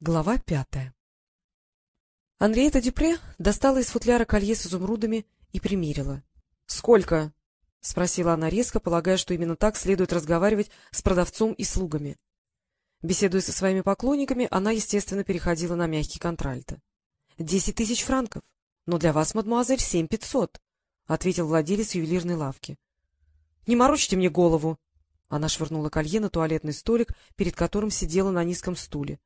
Глава пятая Анриета Дюпре достала из футляра колье с изумрудами и примерила. — Сколько? — спросила она резко, полагая, что именно так следует разговаривать с продавцом и слугами. Беседуя со своими поклонниками, она, естественно, переходила на мягкий контральто. — Десять тысяч франков. Но для вас, мадемуазель, семь пятьсот, — ответил владелец ювелирной лавки. — Не морочьте мне голову. Она швырнула колье на туалетный столик, перед которым сидела на низком стуле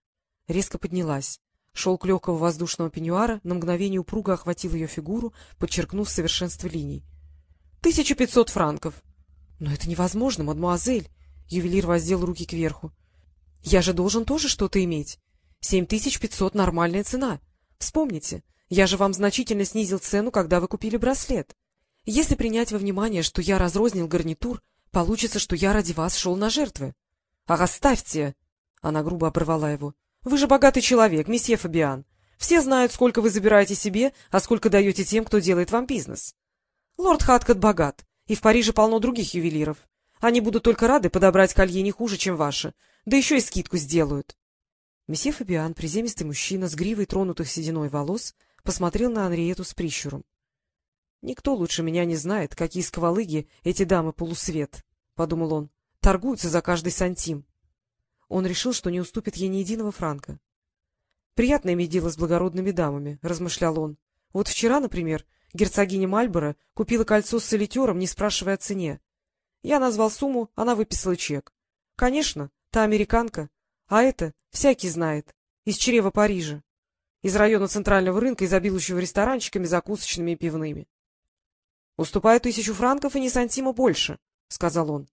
резко поднялась. Шелк легкого воздушного пеньюара на мгновение упруго охватил ее фигуру, подчеркнув совершенство линий. — Тысяча пятьсот франков! — Но это невозможно, мадемуазель! — ювелир воздел руки кверху. — Я же должен тоже что-то иметь. Семь тысяч пятьсот — нормальная цена. Вспомните, я же вам значительно снизил цену, когда вы купили браслет. Если принять во внимание, что я разрознил гарнитур, получится, что я ради вас шел на жертвы. — Ах, оставьте! — она грубо оборвала его. Вы же богатый человек, месье Фабиан. Все знают, сколько вы забираете себе, а сколько даете тем, кто делает вам бизнес. Лорд Хаткот богат, и в Париже полно других ювелиров. Они будут только рады подобрать колье не хуже, чем ваше, да еще и скидку сделают. Месье Фабиан, приземистый мужчина с гривой тронутых сединой волос, посмотрел на Анриету с прищуром. — Никто лучше меня не знает, какие сквалыги эти дамы полусвет, — подумал он, — торгуются за каждый сантим. Он решил, что не уступит ей ни единого франка. — Приятно иметь дело с благородными дамами, — размышлял он. — Вот вчера, например, герцогиня Мальборо купила кольцо с солитером, не спрашивая о цене. Я назвал сумму, она выписала чек. Конечно, та американка, а это всякий знает, из чрева Парижа, из района центрального рынка, изобилующего ресторанчиками, закусочными и пивными. — Уступаю тысячу франков и не сантима больше, — сказал он.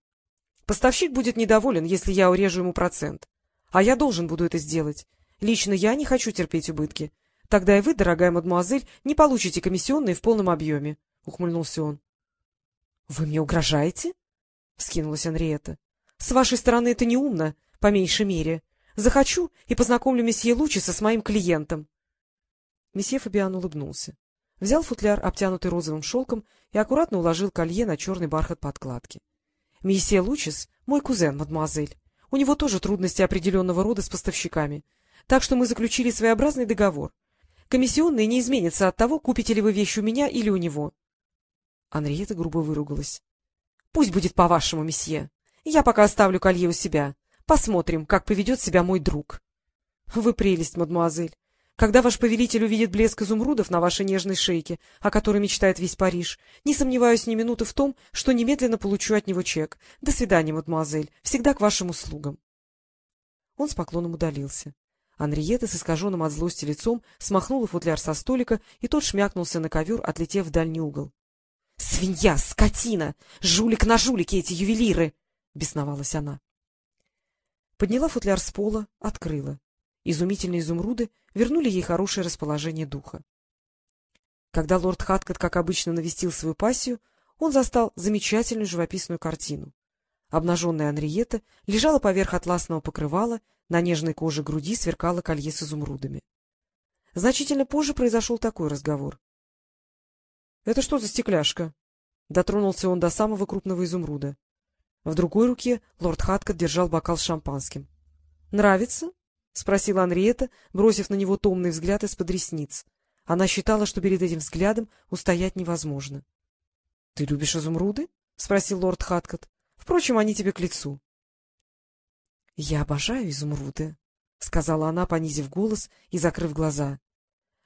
Поставщик будет недоволен, если я урежу ему процент. А я должен буду это сделать. Лично я не хочу терпеть убытки. Тогда и вы, дорогая мадемуазель, не получите комиссионные в полном объеме, — ухмыльнулся он. — Вы мне угрожаете? — вскинулась Анриета. — С вашей стороны это неумно, по меньшей мере. Захочу и познакомлю месье Лучиса с моим клиентом. Месье Фабиан улыбнулся. Взял футляр, обтянутый розовым шелком, и аккуратно уложил колье на черный бархат подкладки. — Месье Лучис — мой кузен, мадемуазель. У него тоже трудности определенного рода с поставщиками. Так что мы заключили своеобразный договор. Комиссионные не изменятся от того, купите ли вы вещь у меня или у него. Анриета грубо выругалась. — Пусть будет по-вашему, месье. Я пока оставлю колье у себя. Посмотрим, как поведет себя мой друг. — Вы прелесть, мадемуазель. Когда ваш повелитель увидит блеск изумрудов на вашей нежной шейке, о которой мечтает весь Париж, не сомневаюсь ни минуты в том, что немедленно получу от него чек. До свидания, мадемуазель. Всегда к вашим услугам. Он с поклоном удалился. Анриета с искаженным от злости лицом смахнула футляр со столика, и тот шмякнулся на ковер, отлетев в дальний угол. — Свинья, скотина! Жулик на жулике эти ювелиры! — бесновалась она. Подняла футляр с пола, открыла. Изумительные изумруды вернули ей хорошее расположение духа. Когда лорд Хаткот, как обычно, навестил свою пассию, он застал замечательную живописную картину. Обнаженная Анриета лежала поверх атласного покрывала, на нежной коже груди сверкало колье с изумрудами. Значительно позже произошел такой разговор. — Это что за стекляшка? — дотронулся он до самого крупного изумруда. В другой руке лорд Хаткот держал бокал с шампанским. — Нравится? — спросила Анриета, бросив на него томный взгляд из-под ресниц. Она считала, что перед этим взглядом устоять невозможно. — Ты любишь изумруды? — спросил лорд Хаткот. — Впрочем, они тебе к лицу. — Я обожаю изумруды, — сказала она, понизив голос и закрыв глаза.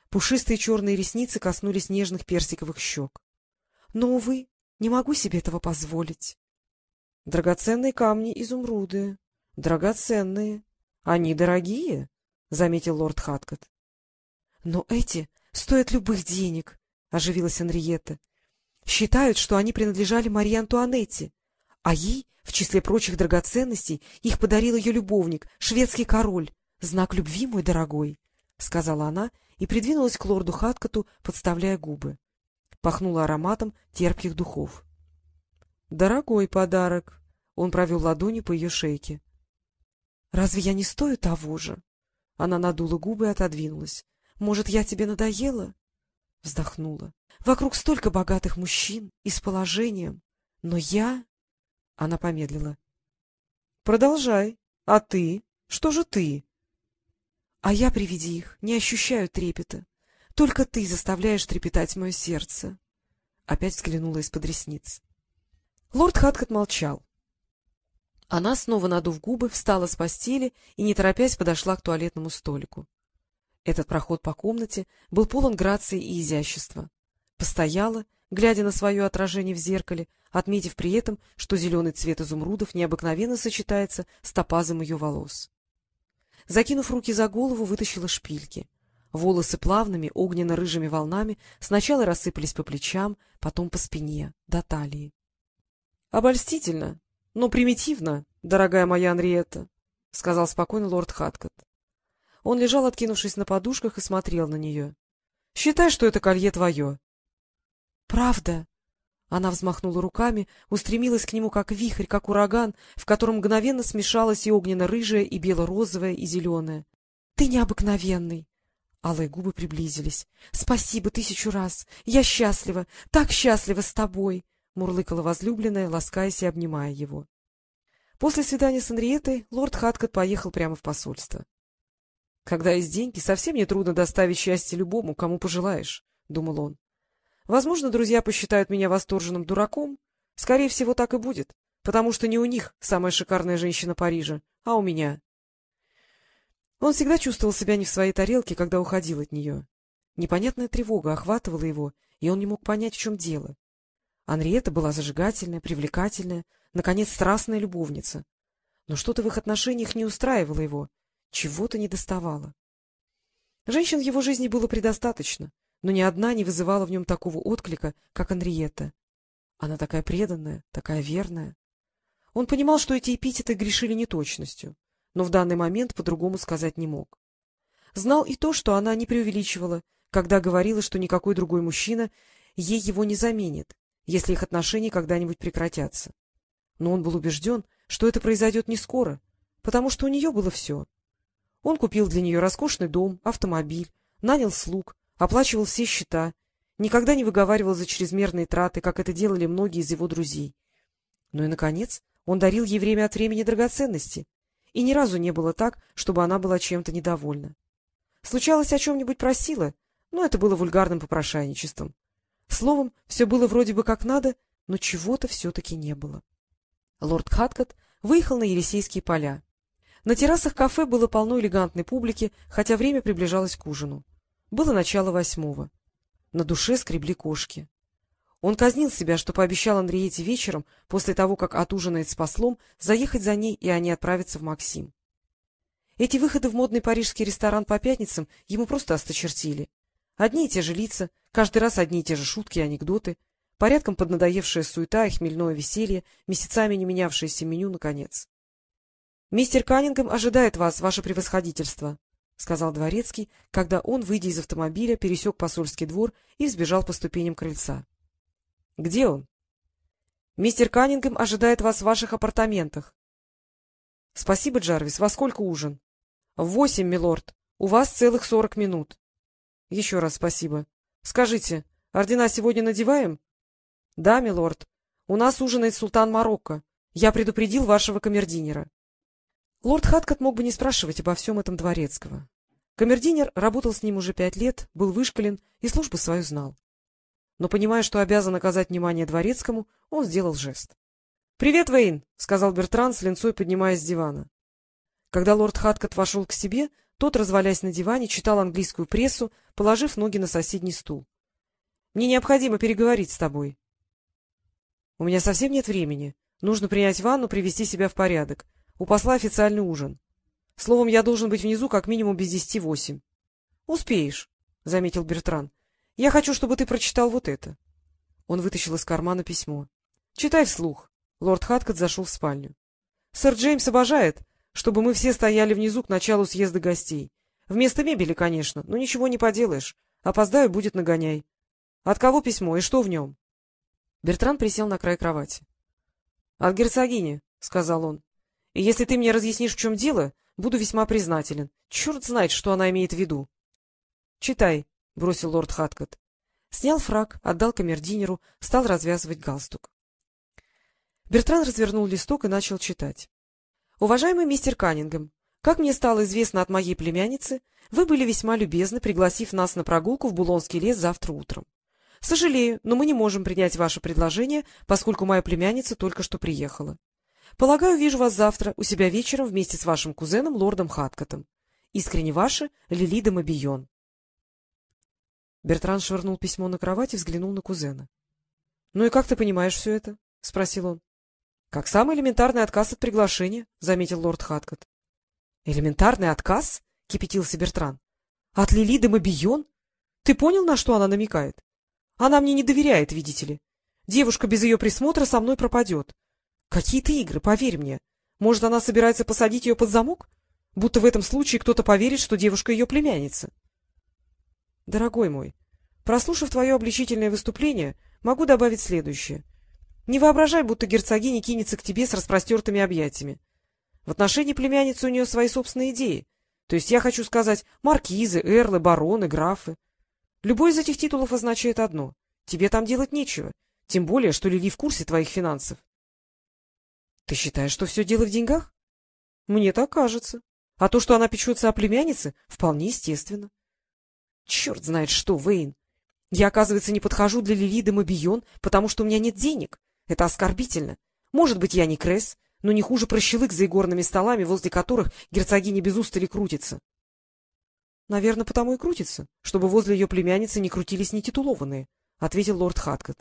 Пушистые черные ресницы коснулись нежных персиковых щек. — Но, увы, не могу себе этого позволить. — Драгоценные камни изумруды. Драгоценные. — Они дорогие, — заметил лорд Хаткот. — Но эти стоят любых денег, — оживилась Анриетта. — Считают, что они принадлежали Марии Антуанетте, а ей, в числе прочих драгоценностей, их подарил ее любовник, шведский король. Знак любви, мой дорогой, — сказала она и придвинулась к лорду Хаткоту, подставляя губы. Пахнула ароматом терпких духов. — Дорогой подарок! — он провел ладони по ее шейке. Разве я не стою того же? Она надула губы и отодвинулась. Может, я тебе надоела? Вздохнула. Вокруг столько богатых мужчин и с положением. Но я... Она помедлила. — Продолжай. А ты? Что же ты? А я при виде их не ощущаю трепета. Только ты заставляешь трепетать мое сердце. Опять взглянула из-под ресниц. Лорд Хаткот молчал. Она, снова надув губы, встала с постели и, не торопясь, подошла к туалетному столику. Этот проход по комнате был полон грации и изящества. Постояла, глядя на свое отражение в зеркале, отметив при этом, что зеленый цвет изумрудов необыкновенно сочетается с топазом ее волос. Закинув руки за голову, вытащила шпильки. Волосы плавными огненно-рыжими волнами сначала рассыпались по плечам, потом по спине, до талии. — Обольстительно, но примитивно, дорогая моя Анриетта, — сказал спокойно лорд Хаткот. Он лежал, откинувшись на подушках, и смотрел на нее. — Считай, что это колье твое. — Правда? Она взмахнула руками, устремилась к нему, как вихрь, как ураган, в котором мгновенно смешалось и огненно-рыжее, и бело-розовое, и зеленое. — Ты необыкновенный! Алые губы приблизились. — Спасибо тысячу раз! Я счастлива! Так счастлива с тобой! — мурлыкала возлюбленная, ласкаясь и обнимая его. После свидания с Анриетой лорд Хаткот поехал прямо в посольство. — Когда есть деньги, совсем не трудно доставить счастье любому, кому пожелаешь, — думал он. Возможно, друзья посчитают меня восторженным дураком. Скорее всего, так и будет, потому что не у них самая шикарная женщина Парижа, а у меня. Он всегда чувствовал себя не в своей тарелке, когда уходил от нее. Непонятная тревога охватывала его, и он не мог понять, в чем дело. Анриета была зажигательная, привлекательная, наконец, страстная любовница. Но что-то в их отношениях не устраивало его, чего-то не доставало. Женщин в его жизни было предостаточно, но ни одна не вызывала в нем такого отклика, как Анриетта. Она такая преданная, такая верная. Он понимал, что эти эпитеты грешили неточностью, но в данный момент по-другому сказать не мог. Знал и то, что она не преувеличивала, когда говорила, что никакой другой мужчина ей его не заменит, если их отношения когда-нибудь прекратятся. Но он был убежден, что это произойдет не скоро, потому что у нее было все. Он купил для нее роскошный дом, автомобиль, нанял слуг, оплачивал все счета, никогда не выговаривал за чрезмерные траты, как это делали многие из его друзей. Ну и, наконец, он дарил ей время от времени драгоценности, и ни разу не было так, чтобы она была чем-то недовольна. Случалось, о чем-нибудь просила, но это было вульгарным попрошайничеством. Словом, все было вроде бы как надо, но чего-то все-таки не было. Лорд Хаткот выехал на Елисейские поля. На террасах кафе было полно элегантной публики, хотя время приближалось к ужину. Было начало восьмого. На душе скребли кошки. Он казнил себя, что пообещал Андреете вечером, после того, как отужинает с послом, заехать за ней, и они отправятся в Максим. Эти выходы в модный парижский ресторан по пятницам ему просто осточертили. Одни и те же лица, каждый раз одни и те же шутки и анекдоты, порядком поднадоевшая суета и хмельное веселье, месяцами не менявшееся меню, наконец. — Мистер Каннингем ожидает вас, ваше превосходительство, — сказал дворецкий, когда он, выйдя из автомобиля, пересек посольский двор и взбежал по ступеням крыльца. — Где он? — Мистер Каннингем ожидает вас в ваших апартаментах. — Спасибо, Джарвис. Во сколько ужин? — В восемь, милорд. У вас целых сорок минут. — Еще раз спасибо. Скажите, ордена сегодня надеваем? — Да, милорд. У нас ужинает султан Марокко. Я предупредил вашего камердинера. Лорд Хаткот мог бы не спрашивать обо всем этом дворецкого. Камердинер работал с ним уже пять лет, был вышкален и службу свою знал. Но, понимая, что обязан оказать внимание дворецкому, он сделал жест. — Привет, Вейн! — сказал Бертран, с линцой поднимаясь с дивана. Когда лорд Хаткот вошел к себе, тот, развалясь на диване, читал английскую прессу, положив ноги на соседний стул. — Мне необходимо переговорить с тобой. — У меня совсем нет времени. Нужно принять ванну, привести себя в порядок. У посла официальный ужин. Словом, я должен быть внизу как минимум без десяти восемь. — Успеешь, — заметил Бертран. — Я хочу, чтобы ты прочитал вот это. Он вытащил из кармана письмо. — Читай вслух. Лорд Хаткот зашел в спальню. — Сэр Джеймс обожает, чтобы мы все стояли внизу к началу съезда гостей. Вместо мебели, конечно, но ничего не поделаешь. Опоздаю, будет нагоняй. От кого письмо и что в нем? Бертран присел на край кровати. — От герцогини, — сказал он. И если ты мне разъяснишь, в чем дело, буду весьма признателен. Черт знает, что она имеет в виду. — Читай, — бросил лорд Хаткот. Снял фраг, отдал камердинеру, стал развязывать галстук. Бертран развернул листок и начал читать. — Уважаемый мистер Каннингем, Как мне стало известно от моей племянницы, вы были весьма любезны, пригласив нас на прогулку в Булонский лес завтра утром. Сожалею, но мы не можем принять ваше предложение, поскольку моя племянница только что приехала. Полагаю, вижу вас завтра у себя вечером вместе с вашим кузеном, лордом Хаткотом. Искренне ваша, Лилида Мобион. Бертран швырнул письмо на кровать и взглянул на кузена. — Ну и как ты понимаешь все это? — спросил он. — Как самый элементарный отказ от приглашения, — заметил лорд Хаткот. — Элементарный отказ? — кипятился Бертран. — От Лилиды Мобион? Ты понял, на что она намекает? Она мне не доверяет, видите ли. Девушка без ее присмотра со мной пропадет. Какие-то игры, поверь мне. Может, она собирается посадить ее под замок? Будто в этом случае кто-то поверит, что девушка ее племянница. Дорогой мой, прослушав твое обличительное выступление, могу добавить следующее. Не воображай, будто герцогиня кинется к тебе с распростертыми объятиями. В отношении племянницы у нее свои собственные идеи. То есть я хочу сказать маркизы, эрлы, бароны, графы. Любой из этих титулов означает одно — тебе там делать нечего, тем более, что Лили в курсе твоих финансов. — Ты считаешь, что все дело в деньгах? — Мне так кажется. А то, что она печется о племяннице, вполне естественно. — Черт знает что, Вейн. Я, оказывается, не подхожу для Лили де Мобион, потому что у меня нет денег. Это оскорбительно. Может быть, я не Кресс, но не хуже прощелык за игорными столами, возле которых герцогиня без устали крутится. — Наверное, потому и крутится, чтобы возле ее племянницы не крутились нетитулованные, — ответил лорд Хаткот.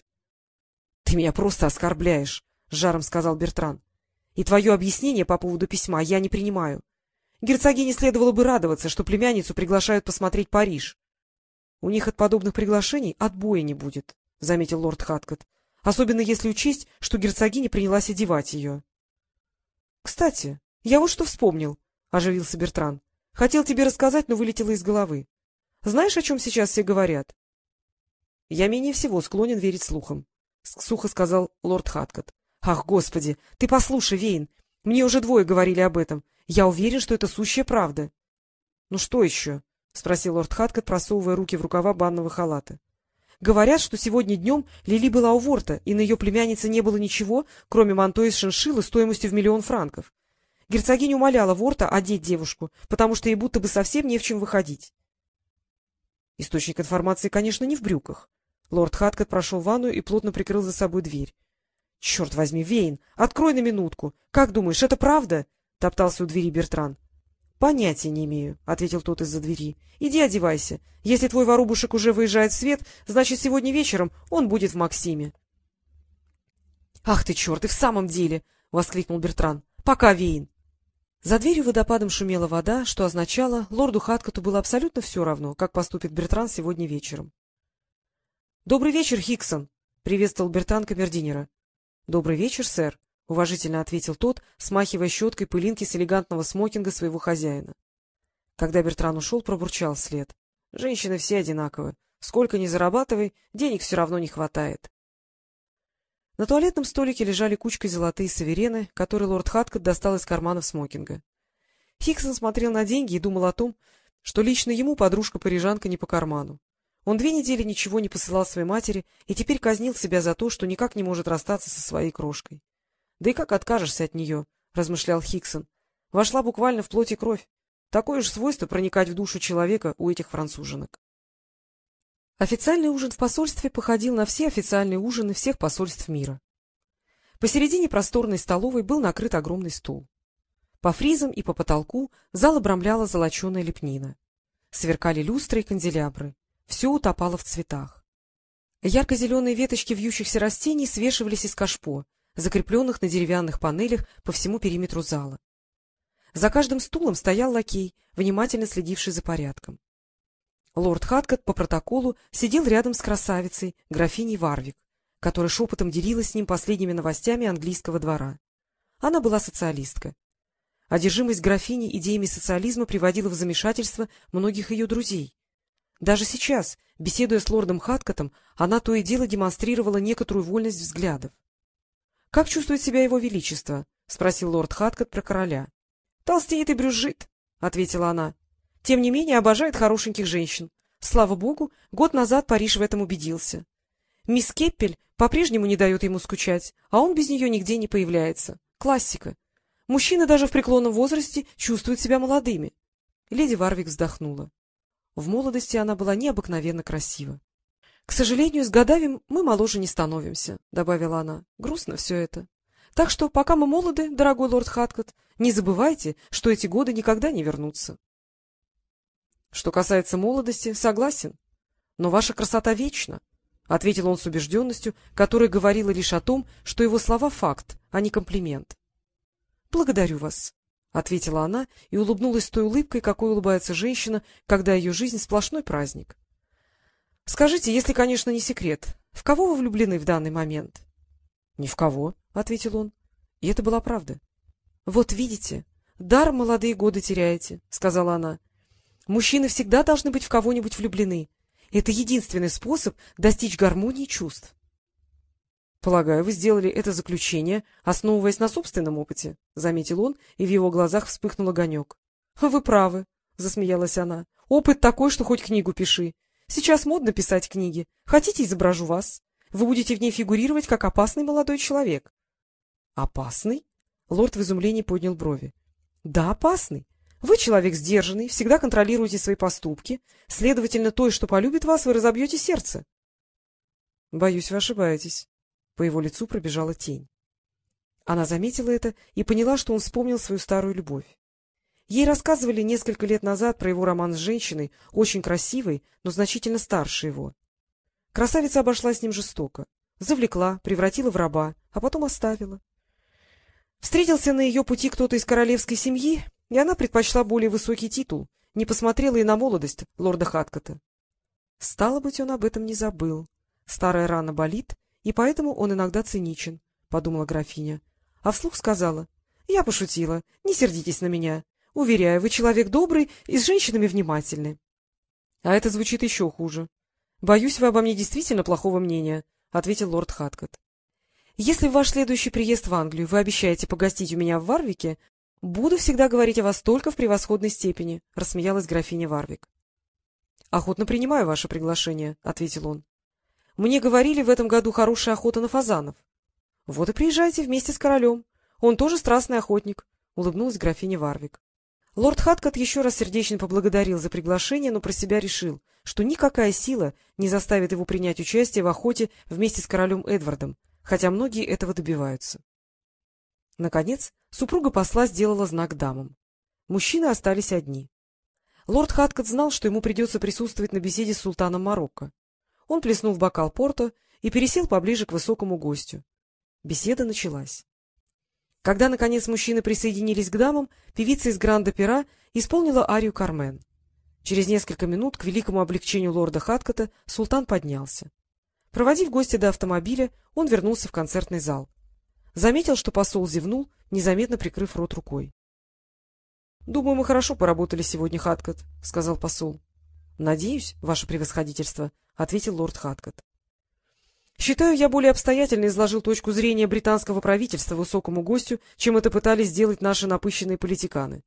— Ты меня просто оскорбляешь, — жаром сказал Бертран. — И твое объяснение по поводу письма я не принимаю. Герцогине следовало бы радоваться, что племянницу приглашают посмотреть Париж. — У них от подобных приглашений отбоя не будет, — заметил лорд Хаткот, — особенно если учесть, что герцогиня принялась одевать ее. — Кстати, я вот что вспомнил, — оживился Бертран. — Хотел тебе рассказать, но вылетело из головы. Знаешь, о чем сейчас все говорят? — Я менее всего склонен верить слухам, — сухо сказал лорд Хаткот. — Ах, господи! Ты послушай, Вейн! Мне уже двое говорили об этом. Я уверен, что это сущая правда. — Ну что еще? — спросил лорд Хаткот, просовывая руки в рукава банного халата. — Говорят, что сегодня днем Лили была у Ворта, и на ее племяннице не было ничего, кроме манто из шиншиллы стоимостью в миллион франков. Герцогиня умоляла Ворта одеть девушку, потому что ей будто бы совсем не в чем выходить. Источник информации, конечно, не в брюках. Лорд Хаткот прошел в ванную и плотно прикрыл за собой дверь. — Черт возьми, Вейн, открой на минутку. Как думаешь, это правда? — топтался у двери Бертран. — Понятия не имею, — ответил тот из-за двери. — Иди одевайся. Если твой воробушек уже выезжает в свет, значит, сегодня вечером он будет в Максиме. — Ах ты, черт, и в самом деле! — воскликнул Бертран. — Пока, Вейн. За дверью водопадом шумела вода, что означало, лорду Хаткоту было абсолютно все равно, как поступит Бертран сегодня вечером. — Добрый вечер, Хиксон! — приветствовал Бертан камердинера. — Добрый вечер, сэр, — уважительно ответил тот, смахивая щеткой пылинки с элегантного смокинга своего хозяина. Когда Бертран ушел, пробурчал след. — Женщины все одинаковы. Сколько ни зарабатывай, денег все равно не хватает. На туалетном столике лежали кучкой золотые саверены, которые лорд Хаткот достал из карманов смокинга. Хиксон смотрел на деньги и думал о том, что лично ему подружка-парижанка не по карману. Он две недели ничего не посылал своей матери и теперь казнил себя за то, что никак не может расстаться со своей крошкой. — Да и как откажешься от нее? — размышлял Хиксон. — Вошла буквально в плоть и кровь. Такое же свойство проникать в душу человека у этих француженок. Официальный ужин в посольстве походил на все официальные ужины всех посольств мира. Посередине просторной столовой был накрыт огромный стул. По фризам и по потолку зал обрамляла золоченая лепнина. Сверкали люстры и канделябры. Все утопало в цветах. Ярко-зеленые веточки вьющихся растений свешивались из кашпо, закрепленных на деревянных панелях по всему периметру зала. За каждым стулом стоял лакей, внимательно следивший за порядком. Лорд Хаткот по протоколу сидел рядом с красавицей, графиней Варвик, которая шепотом делилась с ним последними новостями английского двора. Она была социалистка. Одержимость графини идеями социализма приводила в замешательство многих ее друзей. Даже сейчас, беседуя с лордом Хаткотом, она то и дело демонстрировала некоторую вольность взглядов. — Как чувствует себя его величество? — спросил лорд Хаткот про короля. — Толстеет и брюзжит, — ответила она. Тем не менее, обожает хорошеньких женщин. Слава богу, год назад Париж в этом убедился. Мисс Кеппель по-прежнему не дает ему скучать, а он без нее нигде не появляется. Классика. Мужчины даже в преклонном возрасте чувствуют себя молодыми. Леди Варвик вздохнула. В молодости она была необыкновенно красива. — К сожалению, с годами мы моложе не становимся, — добавила она. — Грустно все это. Так что, пока мы молоды, дорогой лорд Хаткот, не забывайте, что эти годы никогда не вернутся. — Что касается молодости, согласен. Но ваша красота вечна, — ответил он с убежденностью, которая говорила лишь о том, что его слова — факт, а не комплимент. — Благодарю вас, — ответила она и улыбнулась той улыбкой, какой улыбается женщина, когда ее жизнь — сплошной праздник. — Скажите, если, конечно, не секрет, в кого вы влюблены в данный момент? — Ни в кого, — ответил он. И это была правда. — Вот видите, дар молодые годы теряете, — сказала она. — Мужчины всегда должны быть в кого-нибудь влюблены. Это единственный способ достичь гармонии чувств. — Полагаю, вы сделали это заключение, основываясь на собственном опыте, — заметил он, и в его глазах вспыхнул огонек. — Вы правы, — засмеялась она. — Опыт такой, что хоть книгу пиши. Сейчас модно писать книги. Хотите, изображу вас. Вы будете в ней фигурировать как опасный молодой человек. — Опасный? Лорд в изумлении поднял брови. — Да, опасный. Вы человек сдержанный, всегда контролируете свои поступки, следовательно, той, что полюбит вас, вы разобьете сердце. — Боюсь, вы ошибаетесь. По его лицу пробежала тень. Она заметила это и поняла, что он вспомнил свою старую любовь. Ей рассказывали несколько лет назад про его роман с женщиной, очень красивой, но значительно старше его. Красавица обошла с ним жестоко, завлекла, превратила в раба, а потом оставила. Встретился на ее пути кто-то из королевской семьи, и она предпочла более высокий титул, не посмотрела и на молодость лорда Хаткота. Стало быть, он об этом не забыл. Старая рана болит, и поэтому он иногда циничен, — подумала графиня. А вслух сказала. — Я пошутила, не сердитесь на меня. Уверяю, вы человек добрый и с женщинами внимательный. А это звучит еще хуже. — Боюсь, вы обо мне действительно плохого мнения, — ответил лорд Хаткот. Если в ваш следующий приезд в Англию вы обещаете погостить у меня в Варвике, буду всегда говорить о вас только в превосходной степени, — рассмеялась графиня Варвик. — Охотно принимаю ваше приглашение, — ответил он. — Мне говорили, в этом году хорошая охота на фазанов. — Вот и приезжайте вместе с королем. Он тоже страстный охотник, — улыбнулась графиня Варвик. Лорд Хаткот еще раз сердечно поблагодарил за приглашение, но про себя решил, что никакая сила не заставит его принять участие в охоте вместе с королем Эдвардом, хотя многие этого добиваются. Наконец, супруга посла сделала знак дамам. Мужчины остались одни. Лорд Хаткот знал, что ему придется присутствовать на беседе с султаном Марокко. Он плеснул в бокал порто и пересел поближе к высокому гостю. Беседа началась. Когда, наконец, мужчины присоединились к дамам, певица из Гранда-Пера исполнила арию «Кармен». Через несколько минут, к великому облегчению лорда Хаткота, султан поднялся. Проводив гостя до автомобиля, он вернулся в концертный зал. Заметил, что посол зевнул, незаметно прикрыв рот рукой. — Думаю, мы хорошо поработали сегодня, Хаткот, — сказал посол. — Надеюсь, ваше превосходительство, — ответил лорд Хаткот. — Считаю, я более обстоятельно изложил точку зрения британского правительства высокому гостю, чем это пытались сделать наши напыщенные политиканы.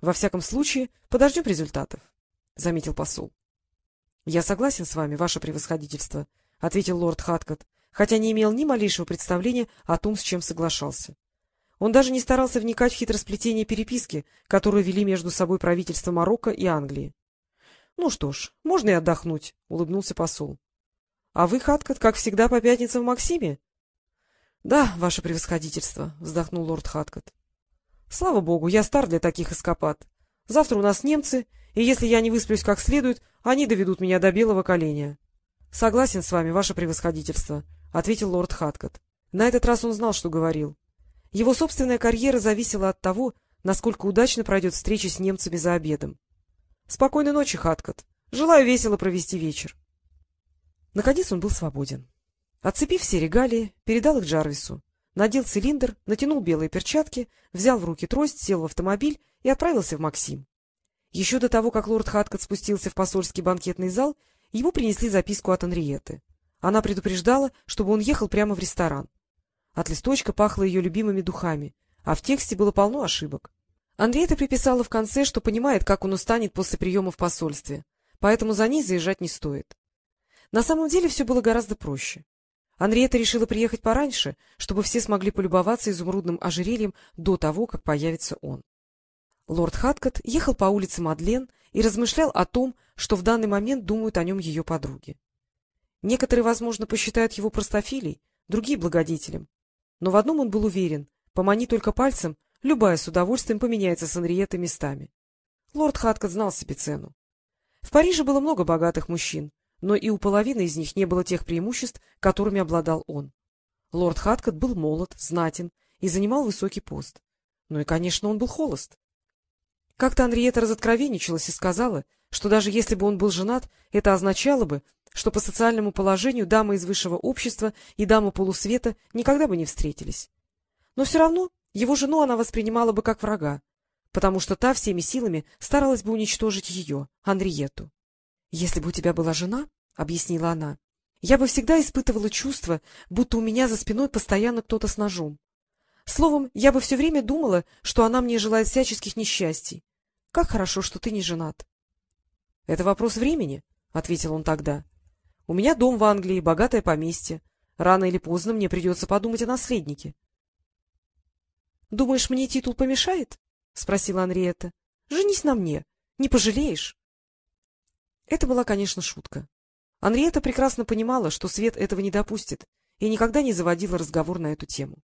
Во всяком случае, подождем результатов, — заметил посол. — Я согласен с вами, ваше превосходительство, — ответил лорд Хаткот, хотя не имел ни малейшего представления о том, с чем соглашался. Он даже не старался вникать в хитросплетение переписки, которую вели между собой правительства Марокко и Англии. — Ну что ж, можно и отдохнуть, — улыбнулся посол. — А вы, Хаткот, как всегда, по пятницам в Максиме? — Да, ваше превосходительство, — вздохнул лорд Хаткот. — Слава богу, я стар для таких эскапад. Завтра у нас немцы, и если я не высплюсь как следует, они доведут меня до белого коленя. — Согласен с вами, ваше превосходительство, — ответил лорд Хаткот. На этот раз он знал, что говорил. Его собственная карьера зависела от того, насколько удачно пройдет встреча с немцами за обедом. — Спокойной ночи, Хаткот. Желаю весело провести вечер. Наконец он был свободен. Отцепив все регалии, передал их Джарвису, надел цилиндр, натянул белые перчатки, взял в руки трость, сел в автомобиль и отправился в Максим. Еще до того, как лорд Хаткот спустился в посольский банкетный зал, Ему принесли записку от Анриеты. Она предупреждала, чтобы он ехал прямо в ресторан. От листочка пахло ее любимыми духами, а в тексте было полно ошибок. Андреета приписала в конце, что понимает, как он устанет после приема в посольстве, поэтому за ней заезжать не стоит. На самом деле все было гораздо проще. Анриета решила приехать пораньше, чтобы все смогли полюбоваться изумрудным ожерельем до того, как появится он. Лорд Хаткот ехал по улице Мадлен и размышлял о том, что в данный момент думают о нем ее подруги. Некоторые, возможно, посчитают его простофилей, другие — благодетелем. Но в одном он был уверен — помани только пальцем, любая с удовольствием поменяется с Анриетой местами. Лорд Хаткот знал себе цену. В Париже было много богатых мужчин, но и у половины из них не было тех преимуществ, которыми обладал он. Лорд Хаткот был молод, знатен и занимал высокий пост. Ну и, конечно, он был холост. Как-то Анриета разоткровенничалась и сказала, что даже если бы он был женат, это означало бы, что по социальному положению дама из высшего общества и дама полусвета никогда бы не встретились. Но все равно его жену она воспринимала бы как врага, потому что та всеми силами старалась бы уничтожить ее, Анриету. — Если бы у тебя была жена, — объяснила она, — я бы всегда испытывала чувство, будто у меня за спиной постоянно кто-то с ножом. Словом, я бы все время думала, что она мне желает всяческих несчастий. Как хорошо, что ты не женат. — Это вопрос времени, — ответил он тогда. — У меня дом в Англии, богатое поместье. Рано или поздно мне придется подумать о наследнике. — Думаешь, мне титул помешает? — спросила Анриетта. — Женись на мне. Не пожалеешь. Это была, конечно, шутка. Анриета прекрасно понимала, что Свет этого не допустит, и никогда не заводила разговор на эту тему.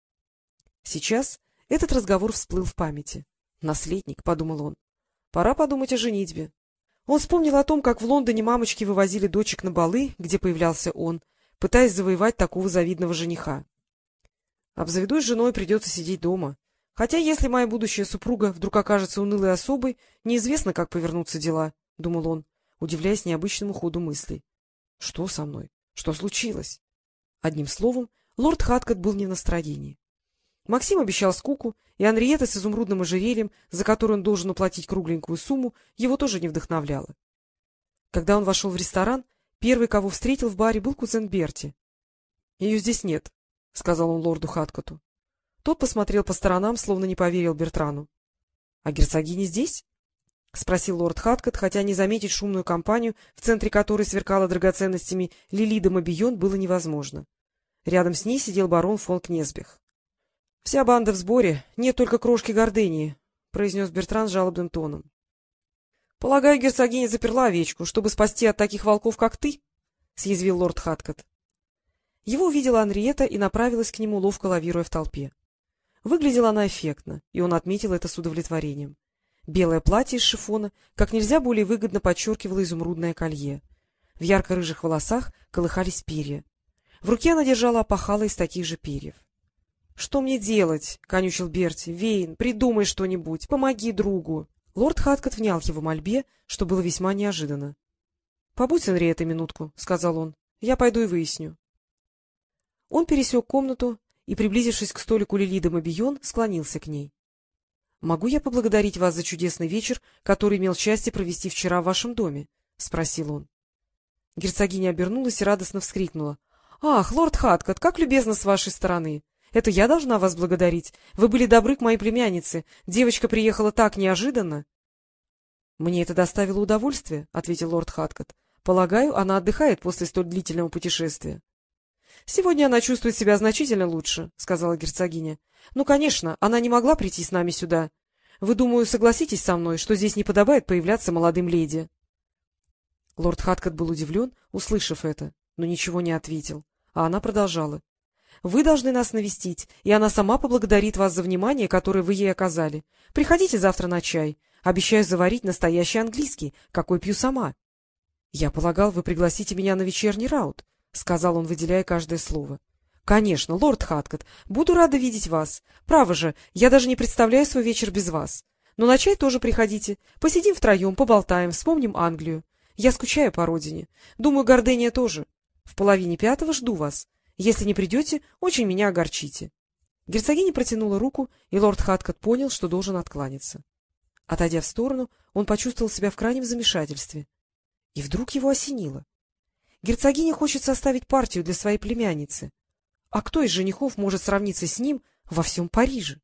Сейчас этот разговор всплыл в памяти. «Наследник», — подумал он, — «пора подумать о женитьбе». Он вспомнил о том, как в Лондоне мамочки вывозили дочек на балы, где появлялся он, пытаясь завоевать такого завидного жениха. Обзаведусь женой, придется сидеть дома. Хотя, если моя будущая супруга вдруг окажется унылой особой, неизвестно, как повернутся дела, — думал он удивляясь необычному ходу мыслей. Что со мной? Что случилось? Одним словом, лорд Хаткот был не в настроении. Максим обещал скуку, и Анриета с изумрудным ожерельем, за которое он должен уплатить кругленькую сумму, его тоже не вдохновляла. Когда он вошел в ресторан, первый, кого встретил в баре, был кузен Берти. — Ее здесь нет, — сказал он лорду Хаткоту. Тот посмотрел по сторонам, словно не поверил Бертрану. — А герцогиня здесь? — спросил лорд Хаткот, хотя не заметить шумную компанию, в центре которой сверкала драгоценностями Лилида Мобион, было невозможно. Рядом с ней сидел барон фон Кнесбех. — Вся банда в сборе, нет только крошки гордынии, — произнес Бертран жалобным тоном. — Полагаю, герцогиня заперла овечку, чтобы спасти от таких волков, как ты? — съязвил лорд Хаткот. Его увидела Анриета и направилась к нему, ловко лавируя в толпе. Выглядела она эффектно, и он отметил это с удовлетворением. Белое платье из шифона как нельзя более выгодно подчеркивало изумрудное колье. В ярко-рыжих волосах колыхались перья. В руке она держала опахало из таких же перьев. — Что мне делать? — конючил Берти. — Вейн, придумай что-нибудь, помоги другу. Лорд Хаткот внял его мольбе, что было весьма неожиданно. — Побудь, Анри, эту минутку, — сказал он. — Я пойду и выясню. Он пересек комнату и, приблизившись к столику Лилиды Мобион, склонился к ней. — Могу я поблагодарить вас за чудесный вечер, который имел счастье провести вчера в вашем доме? — спросил он. Герцогиня обернулась и радостно вскрикнула. — Ах, лорд Хаткот, как любезно с вашей стороны! Это я должна вас благодарить. Вы были добры к моей племяннице. Девочка приехала так неожиданно. — Мне это доставило удовольствие, — ответил лорд Хаткот. — Полагаю, она отдыхает после столь длительного путешествия. — Сегодня она чувствует себя значительно лучше, — сказала герцогиня. — Ну, конечно, она не могла прийти с нами сюда. Вы, думаю, согласитесь со мной, что здесь не подобает появляться молодым леди. Лорд Хаткот был удивлен, услышав это, но ничего не ответил. А она продолжала. — Вы должны нас навестить, и она сама поблагодарит вас за внимание, которое вы ей оказали. Приходите завтра на чай. Обещаю заварить настоящий английский, какой пью сама. — Я полагал, вы пригласите меня на вечерний раут, — сказал он, выделяя каждое слово. — Конечно, лорд Хаткот, буду рада видеть вас. Право же, я даже не представляю свой вечер без вас. Но на чай тоже приходите. Посидим втроем, поболтаем, вспомним Англию. Я скучаю по родине. Думаю, Гордения тоже. В половине пятого жду вас. Если не придете, очень меня огорчите. Герцогиня протянула руку, и лорд Хаткот понял, что должен откланяться. Отойдя в сторону, он почувствовал себя в крайнем замешательстве. И вдруг его осенило. Герцогиня хочет составить партию для своей племянницы. А кто из женихов может сравниться с ним во всем Париже?